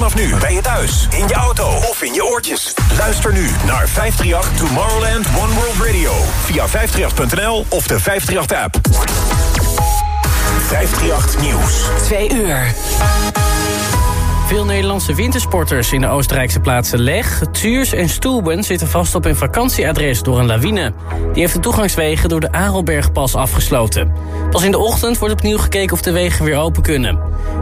Vanaf nu bij je thuis, in je auto of in je oortjes. Luister nu naar 538 Tomorrowland One World Radio. Via 538.nl of de 538-app. 538 Nieuws. Twee uur. Veel Nederlandse wintersporters in de Oostenrijkse plaatsen Leg, Zuurs en Stoelben zitten vast op een vakantieadres door een lawine. Die heeft de toegangswegen door de Arelbergpas afgesloten. Pas in de ochtend wordt opnieuw gekeken of de wegen weer open kunnen.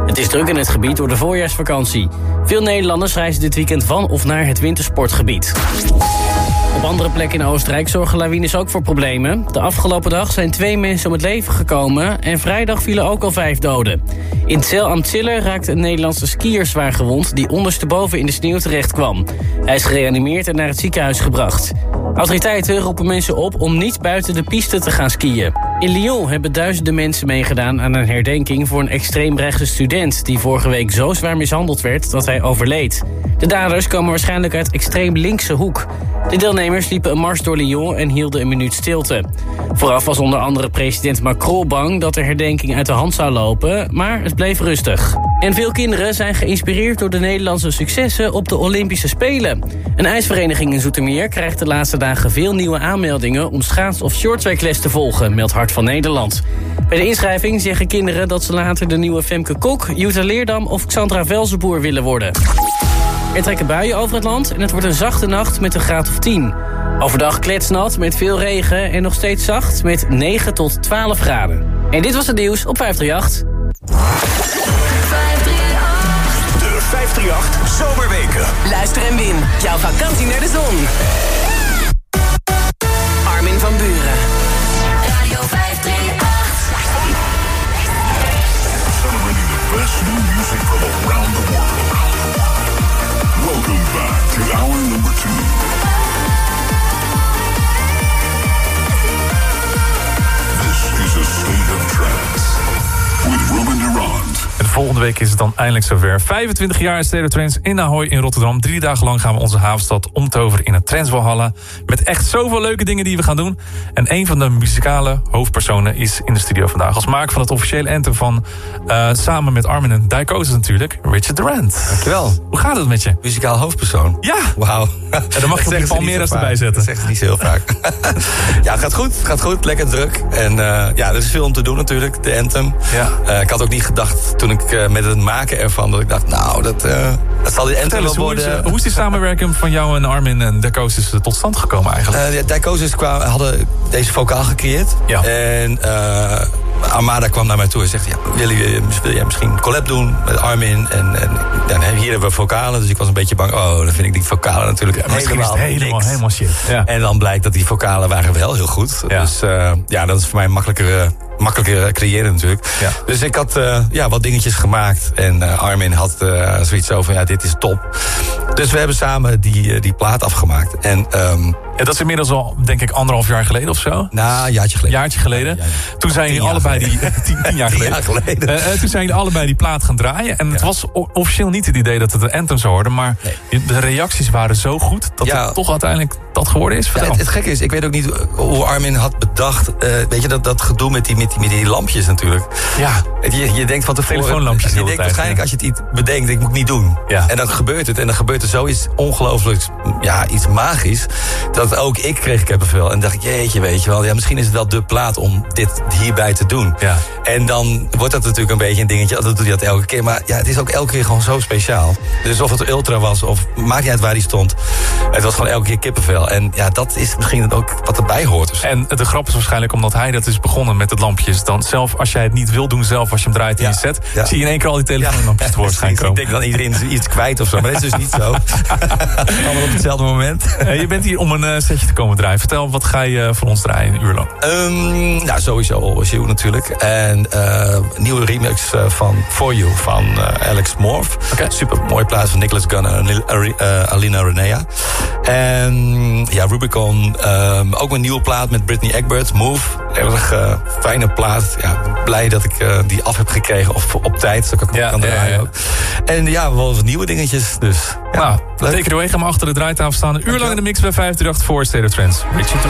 Het is druk in het gebied door de voorjaarsvakantie. Veel Nederlanders reizen dit weekend van of naar het wintersportgebied. Op andere plekken in Oostenrijk zorgen lawines ook voor problemen. De afgelopen dag zijn twee mensen om het leven gekomen... en vrijdag vielen ook al vijf doden. In Zel am Ziller raakte een Nederlandse skier zwaar gewond... die ondersteboven in de sneeuw terecht kwam. Hij is gereanimeerd en naar het ziekenhuis gebracht. Autoriteiten roepen mensen op om niet buiten de piste te gaan skiën. In Lyon hebben duizenden mensen meegedaan aan een herdenking... voor een extreemrechtse student die vorige week zo zwaar mishandeld werd... dat hij overleed. De daders komen waarschijnlijk uit extreem linkse hoek. De deelnemers liepen een mars door Lyon en hielden een minuut stilte. Vooraf was onder andere president Macron bang dat de herdenking uit de hand zou lopen, maar het bleef rustig. En veel kinderen zijn geïnspireerd door de Nederlandse successen op de Olympische Spelen. Een ijsvereniging in Zoetermeer krijgt de laatste dagen veel nieuwe aanmeldingen om schaats- of shorttrackles te volgen, meldt Hart van Nederland. Bij de inschrijving zeggen kinderen dat ze later de nieuwe Femke Kok, Jutta Leerdam of Xandra Velzenboer willen worden. Er trekken buien over het land en het wordt een zachte nacht met een graad of 10. Overdag kletsnat met veel regen en nog steeds zacht met 9 tot 12 graden. En dit was het nieuws op 538. De 538 Zomerweken. Luister en win. Jouw vakantie naar de zon. Armin van Buren. Week is het dan eindelijk zover. 25 jaar State of Trends in Ahoy in Rotterdam. Drie dagen lang gaan we onze havenstad omtoveren in het Trendsvalhalla. Met echt zoveel leuke dingen die we gaan doen. En een van de muzikale hoofdpersonen is in de studio vandaag. Als maker van het officiële anthem van... eh, samen met Armin en Dijkosis natuurlijk, Richard Durant. Dankjewel. Hoe gaat het met je? Muzikaal hoofdpersoon. Ja! Wauw. dan mag je Dat Palmera's zo erbij zetten. Dat zeggen ze niet zo heel vaak. ja, het gaat goed. Het gaat goed. Lekker druk. En eh, ja, er is veel om te doen natuurlijk. De anthem. Ja. Eh, ik had ook niet gedacht toen ik met het maken ervan... dat ik dacht, nou, dat, eh, dat zal die wel hoe is, worden... eh, hoe is die samenwerking van jou en Armin en Dijkosis tot stand gekomen eigenlijk? Eh, ja, hadden deze vocaal gecreëerd. Ja. En Armada kwam naar mij toe en zegt... Ja, wil, je, wil jij misschien een collab doen met Armin? En, en, en hier hebben we vocalen, dus ik was een beetje bang... oh, dan vind ik die vocalen natuurlijk is helemaal helemaal, helemaal shit. Ja. En dan blijkt dat die vocalen waren wel heel goed. Ja. Dus eh, ja, dat is voor mij makkelijker, eh, makkelijker eh, creëren natuurlijk. Ja. Dus ik had ja, wat dingetjes gemaakt. En Armin had zoiets over, ja, dit is top. Dus we hebben samen die, die plaat afgemaakt. En ehm Ja, dat is inmiddels al, denk ik, anderhalf jaar geleden of zo. na een jaartje geleden. jaartje geleden. Ja, ja, ja. Toen zijn jullie allebei die. Tien, tien jaar geleden. jaar geleden. Eh, eh, toen zijn jullie allebei die plaat gaan draaien. En het was officieel niet het idee dat het een anthem zou worden. Maar de reacties waren zo goed dat het toch uiteindelijk dat geworden is. Het, het gekke is, ik weet ook niet hoe Armin had bedacht. eh, weet je, dat, dat gedoe met die, met, die, met die lampjes natuurlijk. ja. Je, je denkt van tevoren... Telefoonlampjes Je denkt waarschijnlijk als je het iets bedenkt, ik moet niet doen. Ja. En dan gebeurt het. En dan gebeurt er zoiets ongelooflijk, ja, iets magisch. Dat ook ik kreeg kippenvel. En dacht ik, jeetje, weet je wel. Ja, misschien is het wel de plaat om dit hierbij te doen. Ja. En dan wordt dat natuurlijk een beetje een dingetje. Dat doet hij dat elke keer. Maar ja, het is ook elke keer gewoon zo speciaal. Dus of het ultra was, of maakt niet uit waar hij stond. Het was gewoon elke keer kippenvel. En ja, dat is misschien ook wat erbij hoort. En de grap is waarschijnlijk omdat hij dat is begonnen met het lampjes. Dan zelf, als jij het niet wil doen zelf, als je hem draait in Ja. je set... Ja. zie je in één keer al die telefoonlampjes tevoorschijn Ik komen. denk dan iedereen iets kwijt of zo. Maar dat is dus niet zo. Allemaal op hetzelfde moment. Eh, je bent hier om een eh, setje te komen draaien. Vertel, wat ga je eh, voor ons draaien in een uur lang? Ehm, nou, sowieso Always You natuurlijk. En eh, nieuwe remix van For You van Alex Morph. Oké. Super mooie plaats van Nicholas Gunn en Alina Renea. En ja, Rubicon. ehm, ook een nieuwe plaat met Britney Egbert, Move. Erg fijne plaat. Ja, blij dat ik die af heb gekregen. Of op tijd, zodat ik Ja, kan draaien ja. ook. En ja, wel wat nieuwe dingetjes. Dus ja, nou, leuk. take it away. Ga maar achter de draaitafel staan. Een uur lang in de mix bij 538 voor State of Trends. Richard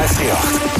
SRF 3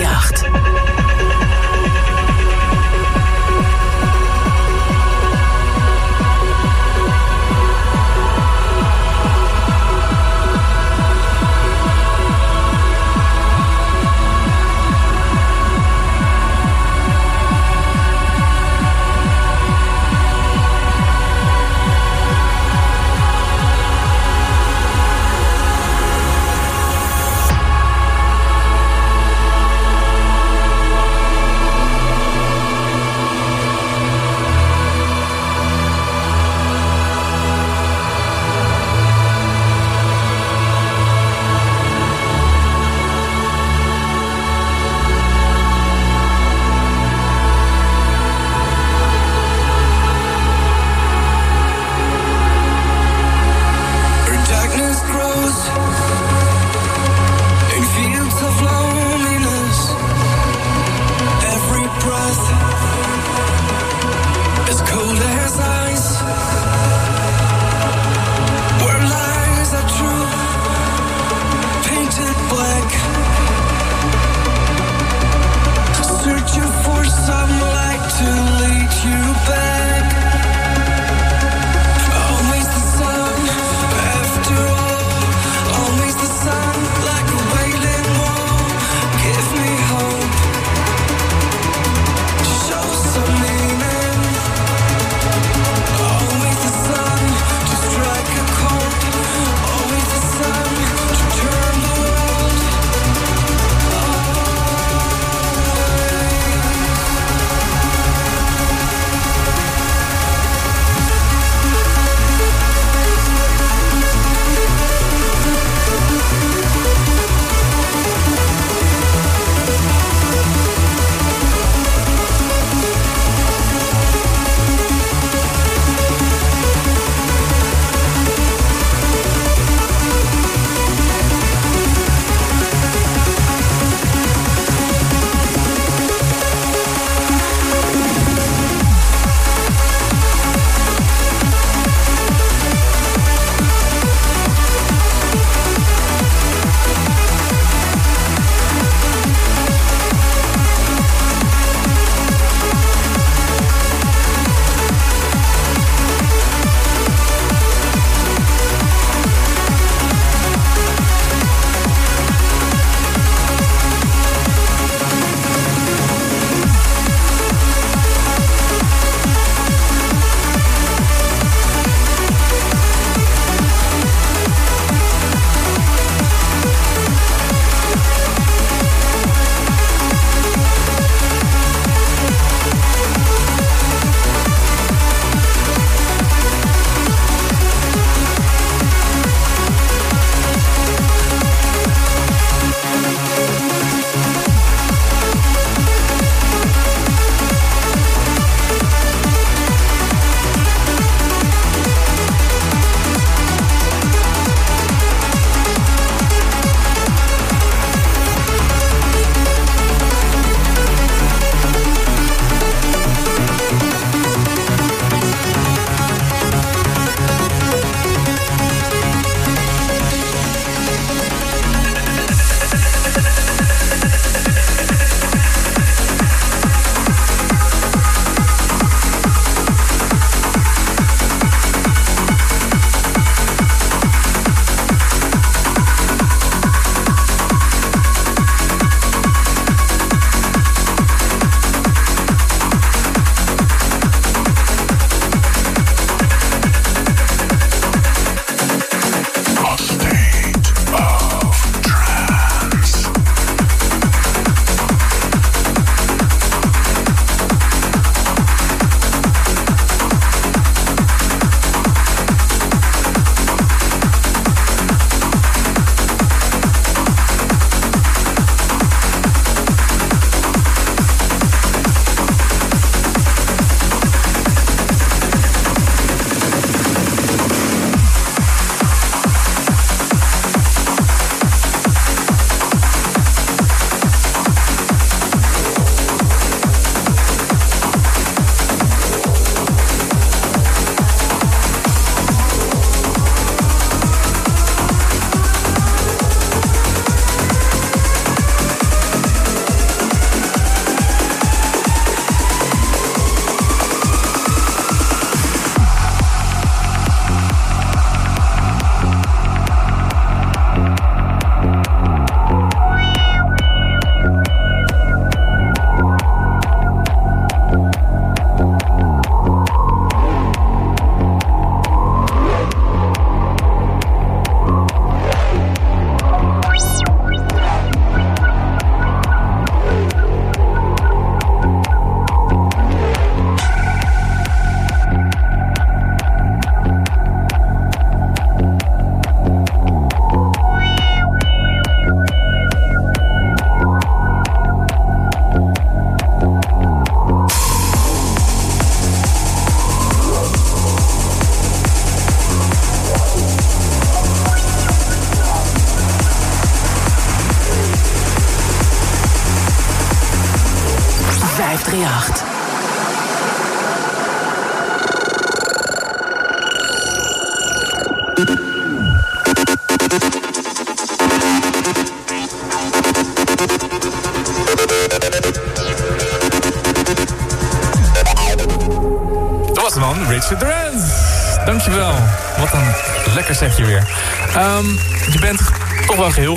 Yacht.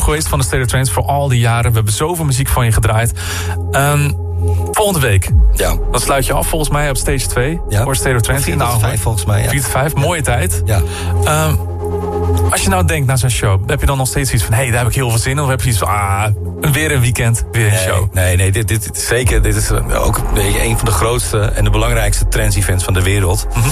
Geweest van de State of Trance voor al die jaren. We hebben zoveel muziek van je gedraaid. Ehm, volgende week, Ja. dan sluit je af volgens mij op stage 2. Ja. Voor State of Trance. 4 in tot Ahoy. 5 volgens mij, ja. 4 tot 5, mooie tijd. Ja. Ehm, als je nou denkt naar zo'n show, heb je dan nog steeds iets van... hé, hey, daar heb ik heel veel zin in? Of heb je iets van, ah, weer een weekend, weer een show? Nee, nee, dit, dit, zeker. Dit is ook een van de grootste en de belangrijkste trends-events van de wereld. Mhm.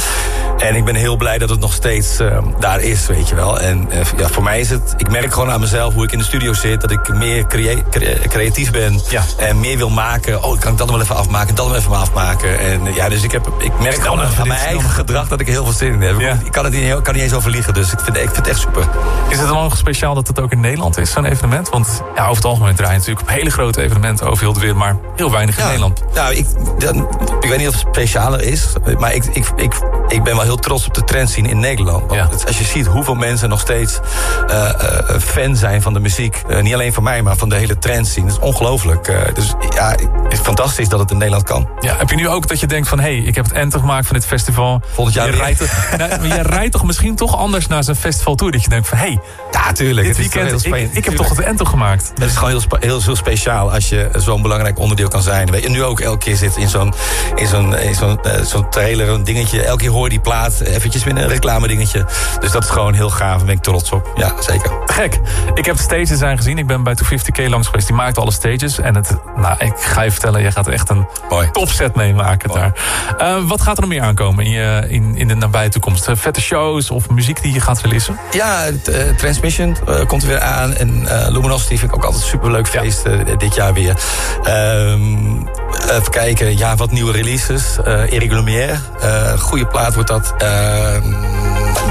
En ik ben heel blij dat het nog steeds eh, daar is, weet je wel. En eh, ja, voor mij is het, ik merk gewoon aan mezelf hoe ik in de studio zit, dat ik meer crea- crea- creatief ben Ja. en meer wil maken. Oh, kan ik dat nog wel even afmaken, dat nog even afmaken. En ja, dus ik, heb, ik merk gewoon aan mijn eigen gedrag dat ik er heel veel zin in heb. Ja. Ik kan het niet, kan niet eens overliegen, dus ik vind, ik vind het echt super. Is het dan nog speciaal dat het ook in Nederland is, zo'n evenement? Want ja, over het algemeen draaien natuurlijk op hele grote evenementen over heel de wereld... maar heel weinig in Nederland. Nou, ik, dan, ik weet niet of het specialer is, maar ik, ik, ik, ik ben wel heel trots op de trend zien in Nederland. Want Ja. het- als je ziet hoeveel mensen nog steeds eh, eh, fan zijn van de muziek, eh, niet alleen van mij, maar van de hele trend zien, dat is ongelooflijk. Eh, dus ja, het is fantastisch dat het in Nederland kan. Ja, heb je nu ook dat je denkt van... hé, hey, ik heb het enter gemaakt van dit festival. Volgend jaar je rijdt, toch- maar je rijdt toch misschien toch anders naar zo'n festival toe... dat je denkt van, hé, hey, Ja, tuurlijk. dit het is weekend, ik, ik heb toch het enter gemaakt. Het is gewoon heel, heel, heel speciaal als je zo'n belangrijk onderdeel kan zijn. Weet je, nu ook elke keer zit in zo'n in zo'n in zo'n eh, zo'n trailer, een dingetje. Elke keer hoor die plaat, eventjes weer een reclame dingetje. Dus dat is gewoon heel gaaf, daar ben ik trots op. Ja, zeker. Gek. Ik heb stages zijn gezien. Ik ben bij 250k langs geweest. Die maakte alle stages. En het, nou, ik ga je vertellen, je gaat echt een Mooi. topset meemaken daar. Eh, wat gaat er nog meer aankomen in, je, in, in de nabije toekomst? Eh, vette shows of muziek die je gaat releasen? Ja, eh, Transmission komt er weer aan. En Luminosity vind ik ook altijd superleuk feest dit jaar weer. Ehm, even kijken, ja, wat nieuwe releases. Eh Eric Lumière, eh goede plaat wordt dat. Ehm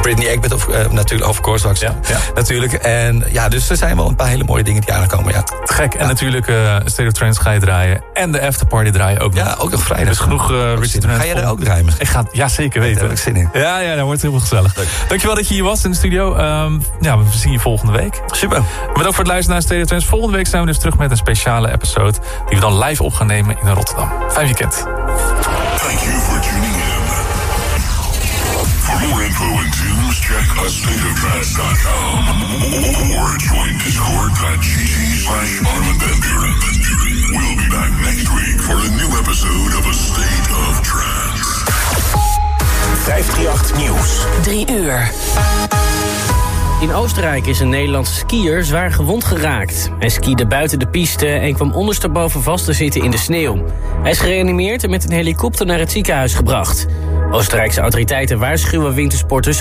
Britney Egbert, of, eh, natuurlijk, of course. Ja, ja. Natuurlijk. En ja, dus er zijn wel een paar hele mooie dingen die aankomen, ja. Gek. En natuurlijk uh, State of Trance ga je draaien. En de afterparty draaien ook nog. Ja, ook nog vrijdag. Dus genoeg uh, Richard Ga jij er ook draaien misschien? Ik ga, ja, zeker weten. Daar heb ik zin in. Ja, ja, dat wordt heel gezellig. Leuk. Dankjewel dat je hier was in de studio. Um, ja, we zien je volgende week. Super. Bedankt voor het luisteren naar State of Trance. Volgende week zijn we dus terug met een speciale episode... die we dan live op gaan nemen in Rotterdam. Fijn weekend. Thank you for tuning in. For more info and tunes, check astateoftrance.com or join discord.gg slash Armin Van Buren. We'll be back next week for a new episode of A State of Trance. 538 Nieuws. 3 uur. In Oostenrijk is een Nederlandse skier zwaar gewond geraakt. Hij skiede buiten de piste en kwam ondersteboven vast te zitten in de sneeuw. Hij is gereanimeerd en met een helikopter naar het ziekenhuis gebracht. Oostenrijkse autoriteiten waarschuwen wintersporters